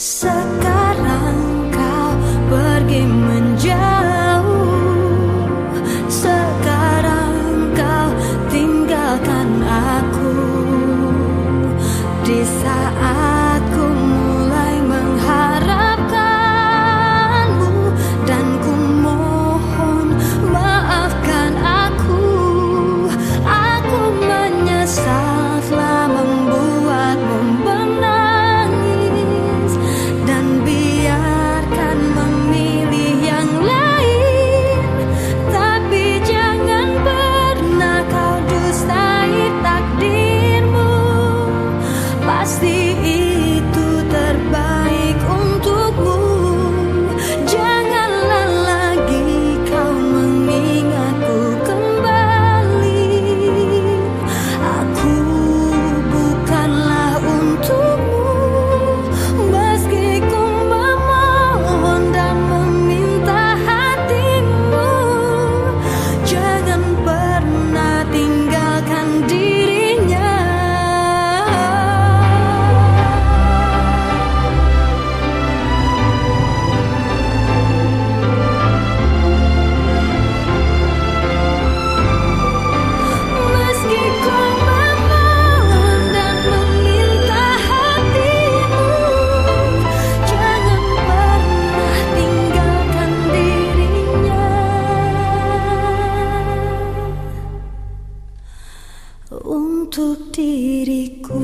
Sekarang kau pergi menjauh. Sekarang kau tinggalkan aku. Di saat ku the untuk diriku.